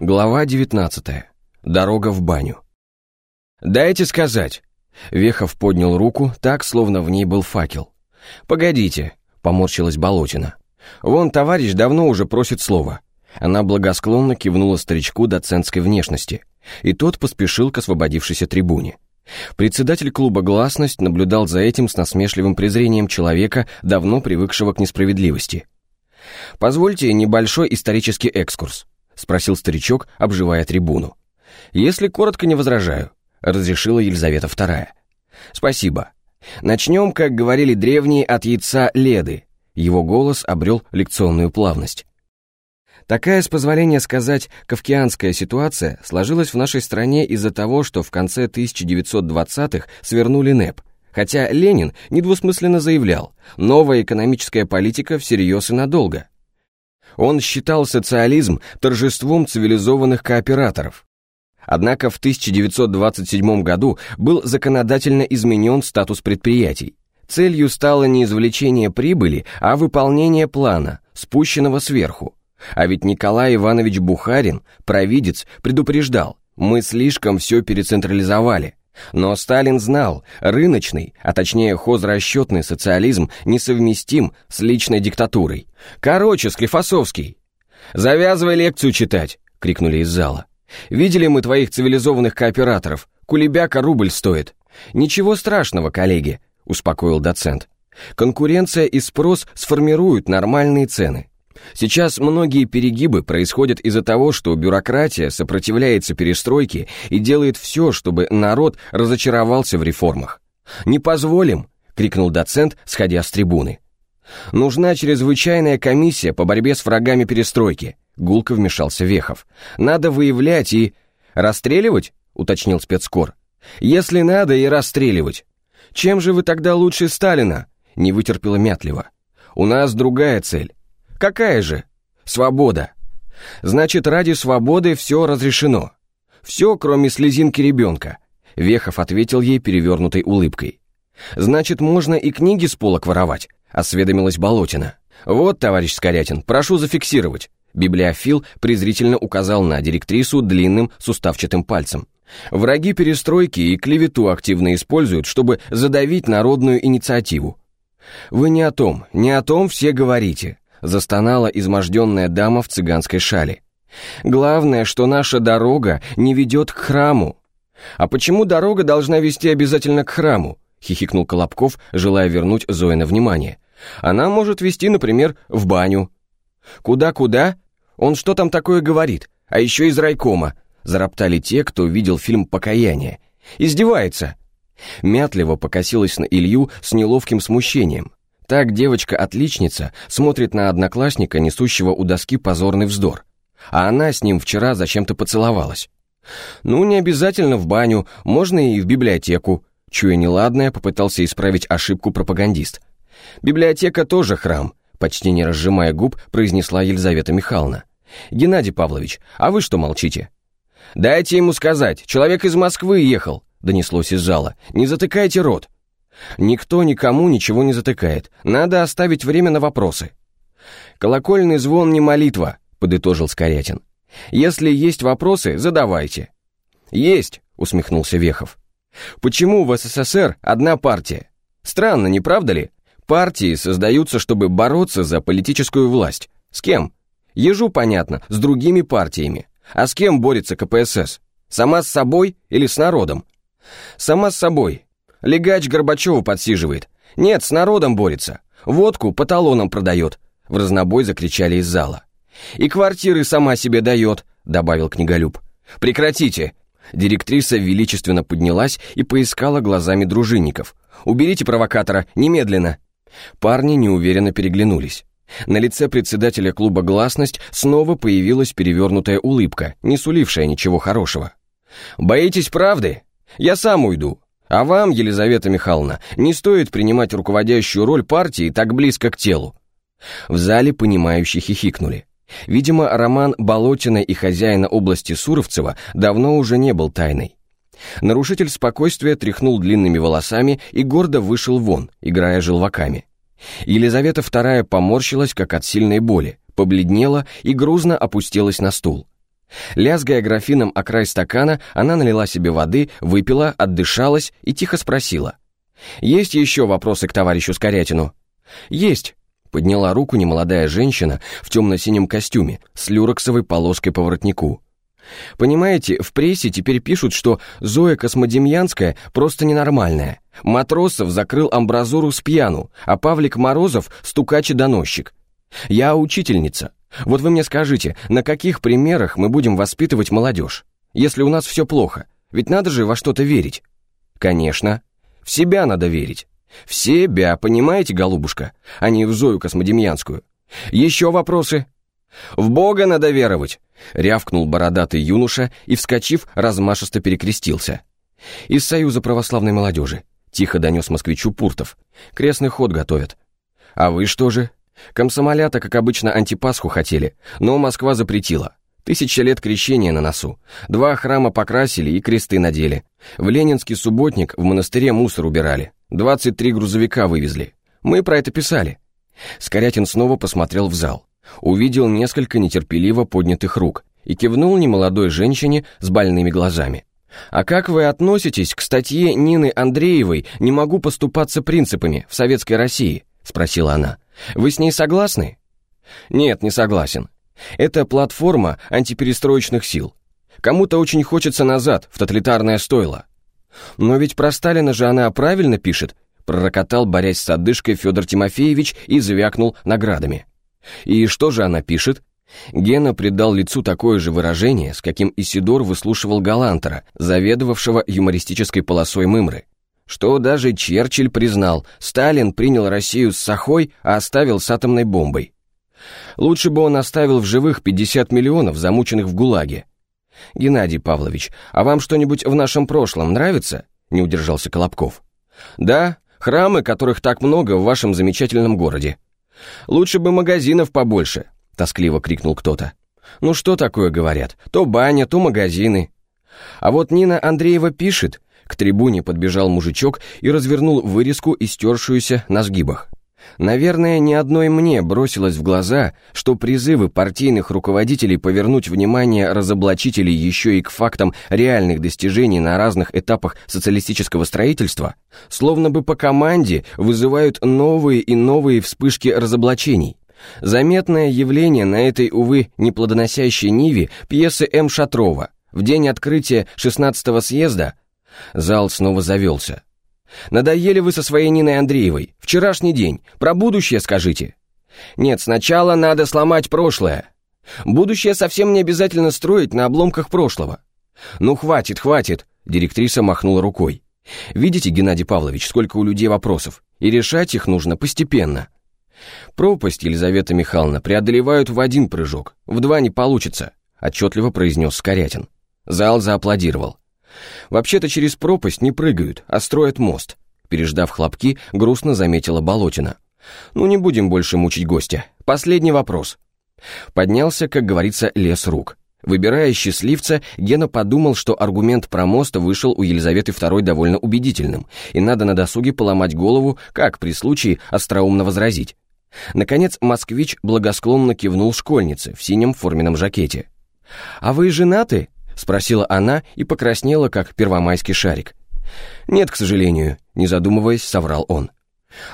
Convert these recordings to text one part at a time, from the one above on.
Глава 19. Дорога в баню. «Дайте сказать!» Вехов поднял руку, так, словно в ней был факел. «Погодите», — поморщилась Болотина. «Вон товарищ давно уже просит слова». Она благосклонно кивнула старичку доцентской внешности, и тот поспешил к освободившейся трибуне. Председатель клуба «Гласность» наблюдал за этим с насмешливым презрением человека, давно привыкшего к несправедливости. «Позвольте небольшой исторический экскурс», — спросил старичок, обживая трибуну. «Если коротко не возражаю», — разрешила Елизавета II. «Спасибо. Начнем, как говорили древние, от яйца Леды». Его голос обрел лекционную плавность. Такая, с позволения сказать, кавкианская ситуация сложилась в нашей стране из-за того, что в конце 1920-х свернули НЭП, хотя Ленин недвусмысленно заявлял, новая экономическая политика всерьез и надолго. Он считал социализм торжеством цивилизованных кооператоров. Однако в 1927 году был законодательно изменен статус предприятий. Целью стало не извлечение прибыли, а выполнение плана, спущенного сверху. А ведь Николай Иванович Бухарин, провидец, предупреждал, мы слишком все перецентрализовали. Но Сталин знал, рыночный, а точнее хозрасчетный социализм несовместим с личной диктатурой. Короче, Склифосовский. «Завязывай лекцию читать!» — крикнули из зала. «Видели мы твоих цивилизованных кооператоров. Кулебяка рубль стоит». «Ничего страшного, коллеги», — успокоил доцент. «Конкуренция и спрос сформируют нормальные цены. Сейчас многие перегибы происходят из-за того, что бюрократия сопротивляется перестройке и делает все, чтобы народ разочаровался в реформах. «Не позволим!» — крикнул доцент, сходя с трибуны. «Нужна чрезвычайная комиссия по борьбе с врагами перестройки», — гулко вмешался Вехов. «Надо выявлять и...» «Расстреливать?» — уточнил спецкор. «Если надо, и расстреливать. Чем же вы тогда лучше Сталина?» — не вытерпела Мятлева. «У нас другая цель. Какая же? Свобода. Значит, ради свободы все разрешено. Все, кроме слезинки ребенка. Вехов ответил ей перевернутой улыбкой. Значит, можно и книги с полок воровать, осведомилась Болотина. Вот, товарищ Скорятин, прошу зафиксировать. Библиофил презрительно указал на директрису длинным суставчатым пальцем. Враги перестройки и клевету активно используют, чтобы задавить народную инициативу. Вы не о том, не о том все говорите застонала изможденная дама в цыганской шале. «Главное, что наша дорога не ведет к храму». «А почему дорога должна вести обязательно к храму?» — хихикнул Колобков, желая вернуть Зоина внимание. «Она может вести, например, в баню». «Куда-куда? Он что там такое говорит? А еще из райкома», — зароптали те, кто видел фильм «Покаяние». «Издевается». Мятливо покосилась на Илью с неловким смущением. Так девочка-отличница смотрит на одноклассника, несущего у доски позорный вздор. А она с ним вчера зачем-то поцеловалась. Ну, не обязательно в баню, можно и в библиотеку. Чуя неладное, попытался исправить ошибку пропагандист. Библиотека тоже храм, почти не разжимая губ, произнесла Елизавета Михайловна. Геннадий Павлович, а вы что молчите? Дайте ему сказать, человек из Москвы ехал, донеслось из зала. Не затыкайте рот. Никто никому ничего не затыкает. Надо оставить время на вопросы. «Колокольный звон не молитва», — подытожил Скорятин. «Если есть вопросы, задавайте». «Есть», — усмехнулся Вехов. «Почему в СССР одна партия? Странно, не правда ли? Партии создаются, чтобы бороться за политическую власть. С кем? Ежу понятно, с другими партиями. А с кем борется КПСС? Сама с собой или с народом? Сама с собой, Легач Горбачеву подсиживает. Нет, с народом борется. Водку по талонам продает. В разнобой закричали из зала. И квартиры сама себе дает, добавил книголюб. Прекратите. Директриса величественно поднялась и поискала глазами дружинников. «Уберите провокатора, немедленно!» Парни неуверенно переглянулись. На лице председателя клуба «Гласность» снова появилась перевернутая улыбка, не сулившая ничего хорошего. «Боитесь правды? Я сам уйду. А вам, Елизавета Михайловна, не стоит принимать руководящую роль партии так близко к телу. В зале понимающие хихикнули. Видимо, роман Болотина и хозяина области Суровцева давно уже не был тайной. Нарушитель спокойствия тряхнул длинными волосами и гордо вышел вон, играя желваками. Елизавета II поморщилась, как от сильной боли, побледнела и грузно опустилась на стул. Лязгая графином о край стакана, она налила себе воды, выпила, отдышалась и тихо спросила. «Есть еще вопросы к товарищу Скорятину?» «Есть», — подняла руку немолодая женщина в темно-синем костюме с люрексовой полоской по воротнику. «Понимаете, в прессе теперь пишут, что Зоя Космодемьянская просто ненормальная. Матросов закрыл амбразуру с пьяну, а Павлик Морозов — стукач и доносчик. Я учительница. Вот вы мне скажите, на каких примерах мы будем воспитывать молодежь? Если у нас все плохо, ведь надо же во что-то верить. Конечно. В себя надо верить. В себя, понимаете, голубушка, а не в Зою Космодемьянскую. Еще вопросы? В Бога надо веровать, рявкнул бородатый юноша и, вскочив, размашисто перекрестился. Из Союза православной молодежи. Тихо донес москвичу Пуртов. Крестный ход готовят. А вы что же? Комсомолята, как обычно, антипасху хотели, но Москва запретила. Тысяча лет крещения на носу. Два храма покрасили и кресты надели. В Ленинский субботник в монастыре мусор убирали. 23 грузовика вывезли. Мы про это писали. Скорятин снова посмотрел в зал. Увидел несколько нетерпеливо поднятых рук и кивнул немолодой женщине с больными глазами. «А как вы относитесь к статье Нины Андреевой «Не могу поступаться принципами» в Советской России?» – спросила она. Вы с ней согласны? Нет, не согласен. Это платформа антиперестроечных сил. Кому-то очень хочется назад, в тоталитарное стойло. Но ведь про Сталина же она правильно пишет, пророкотал, борясь с одышкой Федор Тимофеевич и звякнул наградами. И что же она пишет? Гена придал лицу такое же выражение, с каким Исидор выслушивал Галантера, заведовавшего юмористической полосой Мымры что даже Черчилль признал, Сталин принял Россию с сахой, а оставил с атомной бомбой. Лучше бы он оставил в живых 50 миллионов, замученных в ГУЛАГе. «Геннадий Павлович, а вам что-нибудь в нашем прошлом нравится?» — не удержался Колобков. «Да, храмы, которых так много в вашем замечательном городе. Лучше бы магазинов побольше», — тоскливо крикнул кто-то. «Ну что такое говорят? То баня, то магазины». А вот Нина Андреева пишет, к трибуне подбежал мужичок и развернул вырезку, истершуюся на сгибах. Наверное, ни одной мне бросилось в глаза, что призывы партийных руководителей повернуть внимание разоблачителей еще и к фактам реальных достижений на разных этапах социалистического строительства, словно бы по команде вызывают новые и новые вспышки разоблачений. Заметное явление на этой, увы, неплодоносящей ниве пьесы М. Шатрова. В день открытия 16-го съезда Зал снова завелся. «Надоели вы со своей Ниной Андреевой. Вчерашний день. Про будущее скажите». «Нет, сначала надо сломать прошлое. Будущее совсем не обязательно строить на обломках прошлого». «Ну, хватит, хватит», — директриса махнула рукой. «Видите, Геннадий Павлович, сколько у людей вопросов, и решать их нужно постепенно». «Пропасть, Елизавета Михайловна, преодолевают в один прыжок, в два не получится», — отчетливо произнес Скорятин. Зал зааплодировал. Вообще-то через пропасть не прыгают, а строят мост. Переждав хлопки, грустно заметила Болотина. Ну не будем больше мучить гостя. Последний вопрос. Поднялся, как говорится, лес рук. Выбирая счастливца, Гена подумал, что аргумент про мост вышел у Елизаветы II довольно убедительным, и надо на досуге поломать голову, как при случае остроумно возразить. Наконец, москвич благосклонно кивнул школьнице в синем форменном жакете. «А вы женаты?» Спросила она и покраснела, как первомайский шарик. «Нет, к сожалению», — не задумываясь, соврал он.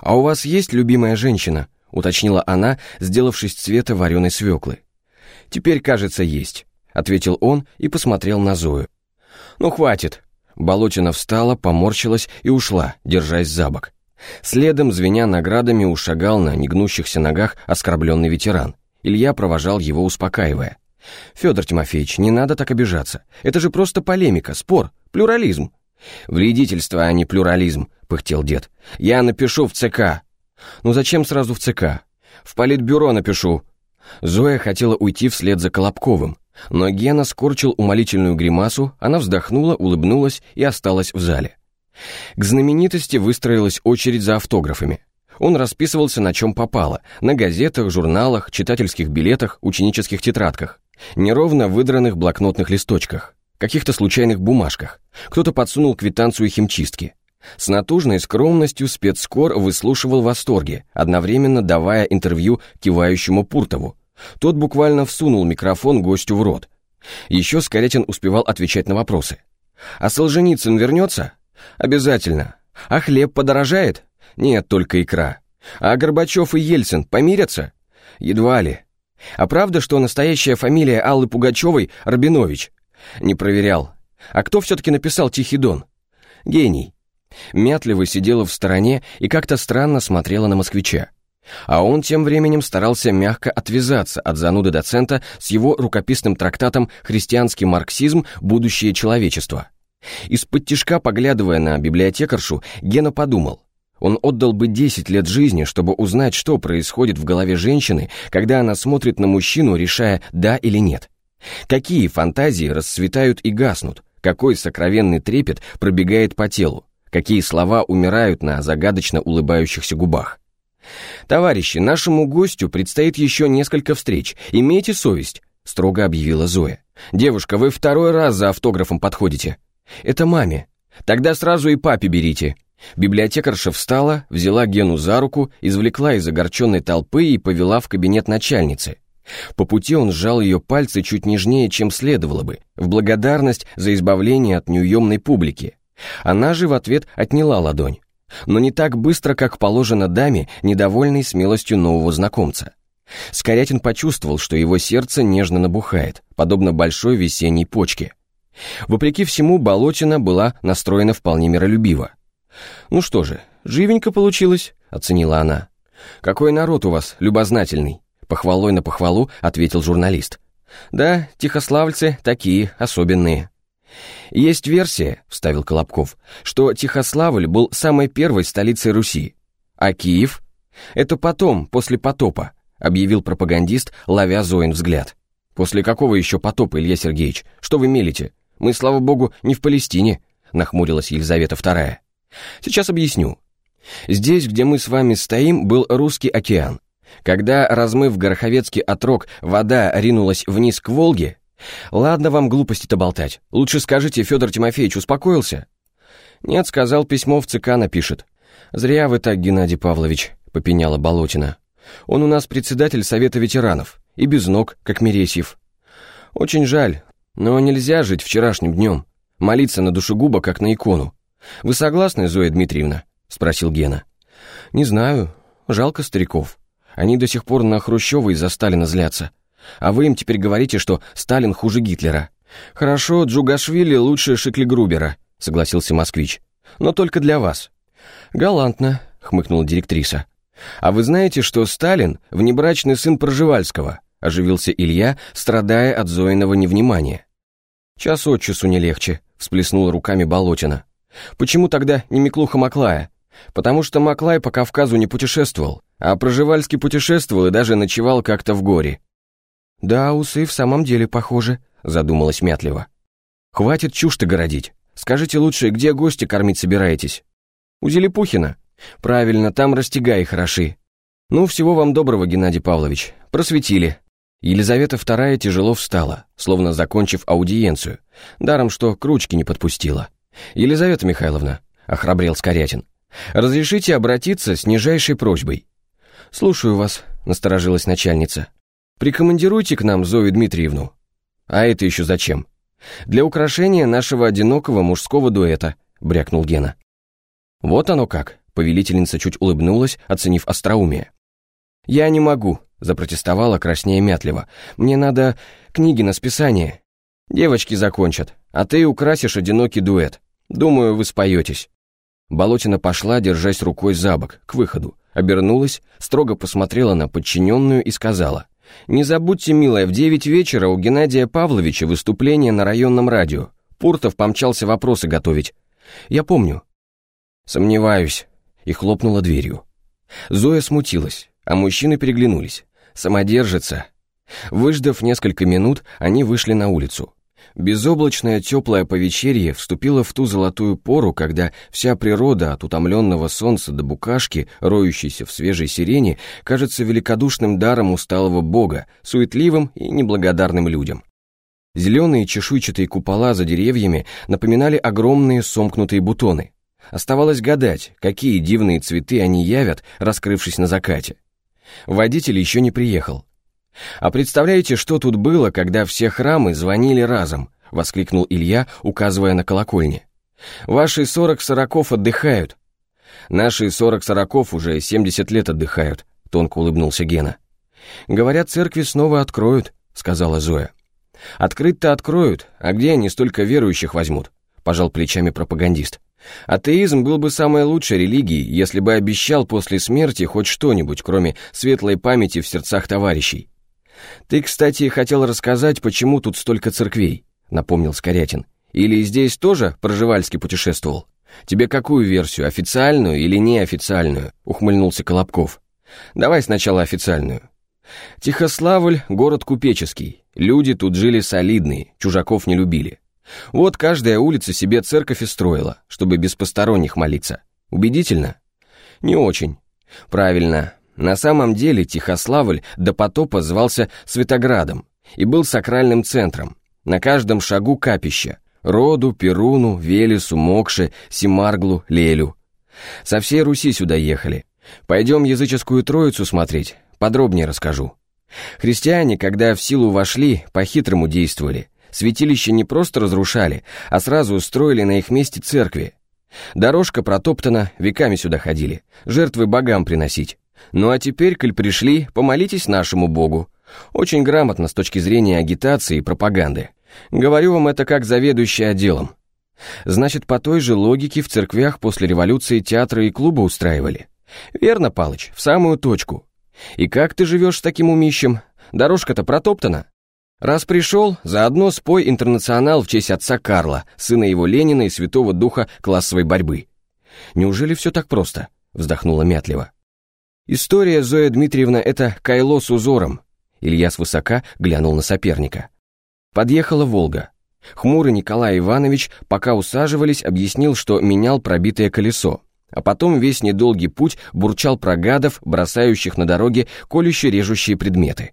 «А у вас есть любимая женщина?» — уточнила она, сделавшись цвета вареной свеклы. «Теперь, кажется, есть», — ответил он и посмотрел на Зою. «Ну, хватит». Болотина встала, поморщилась и ушла, держась за бок. Следом, звеня наградами, ушагал на негнущихся ногах оскорбленный ветеран. Илья провожал его, успокаивая. «Федор Тимофеевич, не надо так обижаться. Это же просто полемика, спор, плюрализм». «Вредительство, а не плюрализм», — пыхтел дед. «Я напишу в ЦК». «Ну зачем сразу в ЦК?» «В политбюро напишу». Зоя хотела уйти вслед за Колобковым, но Гена скорчил умолительную гримасу, она вздохнула, улыбнулась и осталась в зале. К знаменитости выстроилась очередь за автографами. Он расписывался на чем попало, на газетах, журналах, читательских билетах, ученических тетрадках неровно выдранных блокнотных листочках, каких-то случайных бумажках. Кто-то подсунул квитанцию химчистки. С натужной скромностью спецскор выслушивал восторги, одновременно давая интервью кивающему Пуртову. Тот буквально всунул микрофон гостю в рот. Еще Скорятин успевал отвечать на вопросы. «А Солженицын вернется?» «Обязательно. А хлеб подорожает?» «Нет, только икра. А Горбачев и Ельцин помирятся?» «Едва ли. А правда, что настоящая фамилия Аллы Пугачевой Рабинович?» «Не проверял. А кто все-таки написал «Тихий дон»?» «Гений». Мятлива сидела в стороне и как-то странно смотрела на москвича. А он тем временем старался мягко отвязаться от зануды доцента с его рукописным трактатом «Христианский марксизм. Будущее человечества». Из-под тишка, поглядывая на библиотекаршу, Гена подумал, он отдал бы 10 лет жизни, чтобы узнать, что происходит в голове женщины, когда она смотрит на мужчину, решая «да» или «нет». Какие фантазии расцветают и гаснут, какой сокровенный трепет пробегает по телу, какие слова умирают на загадочно улыбающихся губах. «Товарищи, нашему гостю предстоит еще несколько встреч. Имейте совесть», — строго объявила Зоя. «Девушка, вы второй раз за автографом подходите». «Это маме». «Тогда сразу и папе берите». Библиотекарша встала, взяла Гену за руку, извлекла из огорченной толпы и повела в кабинет начальницы. По пути он сжал ее пальцы чуть нежнее, чем следовало бы, в благодарность за избавление от неуемной публики. Она же в ответ отняла ладонь но не так быстро, как положено даме, недовольной смелостью нового знакомца. Скорятин почувствовал, что его сердце нежно набухает, подобно большой весенней почке. Вопреки всему, Болотина была настроена вполне миролюбиво. «Ну что же, живенько получилось», — оценила она. «Какой народ у вас, любознательный», — похвалой на похвалу ответил журналист. «Да, тихославльцы такие, особенные». «Есть версия», — вставил Колобков, «что Тихославль был самой первой столицей Руси. А Киев? Это потом, после потопа», — объявил пропагандист, ловя Зоин взгляд. «После какого еще потопа, Илья Сергеевич? Что вы мелите? Мы, слава богу, не в Палестине», — нахмурилась Елизавета II. «Сейчас объясню. Здесь, где мы с вами стоим, был русский океан. Когда, размыв Гороховецкий отрог, вода ринулась вниз к Волге, «Ладно вам глупости-то болтать. Лучше скажите, Федор Тимофеевич успокоился?» «Нет, сказал, письмо в ЦК напишет». «Зря вы так, Геннадий Павлович», — попеняла Болотина. «Он у нас председатель Совета ветеранов, и без ног, как Мересьев. Очень жаль, но нельзя жить вчерашним днем, молиться на душегуба, как на икону. Вы согласны, Зоя Дмитриевна?» — спросил Гена. «Не знаю. Жалко стариков. Они до сих пор на Хрущева из-за Сталина злятся. А вы им теперь говорите, что Сталин хуже Гитлера. Хорошо, Джугашвили лучше Шиклигрубера, согласился москвич. Но только для вас. Галантно, хмыкнула директриса. А вы знаете, что Сталин внебрачный сын Проживальского? Оживился Илья, страдая от Зоиного невнимания. Час от часу не легче, всплеснула руками Болотина. Почему тогда не Миклуха Маклая? Потому что Маклай по Кавказу не путешествовал, а Проживальский путешествовал и даже ночевал как-то в горе. «Да, усы в самом деле похожи», — задумалась Мятлева. «Хватит чушь-то городить. Скажите лучше, где гости кормить собираетесь?» «У Зелепухина». «Правильно, там растягай хороши». «Ну, всего вам доброго, Геннадий Павлович. Просветили». Елизавета II тяжело встала, словно закончив аудиенцию, даром что к ручке не подпустила. «Елизавета Михайловна», — охрабрел Скорятин, — «разрешите обратиться с нижайшей просьбой». «Слушаю вас», — насторожилась начальница. Прикомандируйте к нам Зою Дмитриевну. А это еще зачем? Для украшения нашего одинокого мужского дуэта, брякнул Гена. Вот оно как, повелительница чуть улыбнулась, оценив остроумие. Я не могу, запротестовала краснее мятливо. Мне надо книги на списание. Девочки закончат, а ты украсишь одинокий дуэт. Думаю, вы споетесь. Болотина пошла, держась рукой за бок, к выходу, обернулась, строго посмотрела на подчиненную и сказала, не забудьте, милая, в девять вечера у Геннадия Павловича выступление на районном радио. Пуртов помчался вопросы готовить. Я помню. Сомневаюсь. И хлопнула дверью. Зоя смутилась, а мужчины переглянулись. Самодержится. Выждав несколько минут, они вышли на улицу. Безоблачное теплое повечерье вступило в ту золотую пору, когда вся природа от утомленного солнца до букашки, роющейся в свежей сирене, кажется великодушным даром усталого бога, суетливым и неблагодарным людям. Зеленые чешуйчатые купола за деревьями напоминали огромные сомкнутые бутоны. Оставалось гадать, какие дивные цветы они явят, раскрывшись на закате. Водитель еще не приехал. «А представляете, что тут было, когда все храмы звонили разом?» — воскликнул Илья, указывая на колокольни. «Ваши сорок сороков отдыхают». «Наши сорок сороков уже семьдесят лет отдыхают», — тонко улыбнулся Гена. «Говорят, церкви снова откроют», — сказала Зоя. «Открыть-то откроют, а где они столько верующих возьмут?» — пожал плечами пропагандист. «Атеизм был бы самой лучшей религией, если бы обещал после смерти хоть что-нибудь, кроме светлой памяти в сердцах товарищей. Ты, кстати, хотел рассказать, почему тут столько церквей», — напомнил Скорятин. «Или здесь тоже Проживальский путешествовал? Тебе какую версию, официальную или неофициальную?» — ухмыльнулся Колобков. «Давай сначала официальную. Тихославль — город купеческий. Люди тут жили солидные, чужаков не любили. Вот каждая улица себе церковь и строила, чтобы без посторонних молиться. Убедительно? Не очень. Правильно. На самом деле Тихославль до потопа звался Светоградом и был сакральным центром. На каждом шагу капища. Роду, Перуну, Велесу, Мокше, Симарглу, Лелю. Со всей Руси сюда ехали. Пойдем языческую троицу смотреть, подробнее расскажу. Христиане, когда в силу вошли, по-хитрому действовали. Святилище не просто разрушали, а сразу устроили на их месте церкви. Дорожка протоптана, веками сюда ходили, жертвы богам приносить. Ну а теперь, коль пришли, помолитесь нашему богу. Очень грамотно с точки зрения агитации и пропаганды. Говорю вам это как заведующий отделом. Значит, по той же логике в церквях после революции театры и клубы устраивали. Верно, Палыч, в самую точку. И как ты живешь с таким умищем? Дорожка-то протоптана. Раз пришел, заодно спой «Интернационал» в честь отца Карла, сына его Ленина и святого духа классовой борьбы. Неужели все так просто? Вздохнула Мятлева. История, Зоя Дмитриевна, это кайло с узором. Илья свысока глянул на соперника. Подъехала «Волга». Хмурый Николай Иванович, пока усаживались, объяснил, что менял пробитое колесо, а потом весь недолгий путь бурчал про гадов, бросающих на дороге колюще-режущие предметы.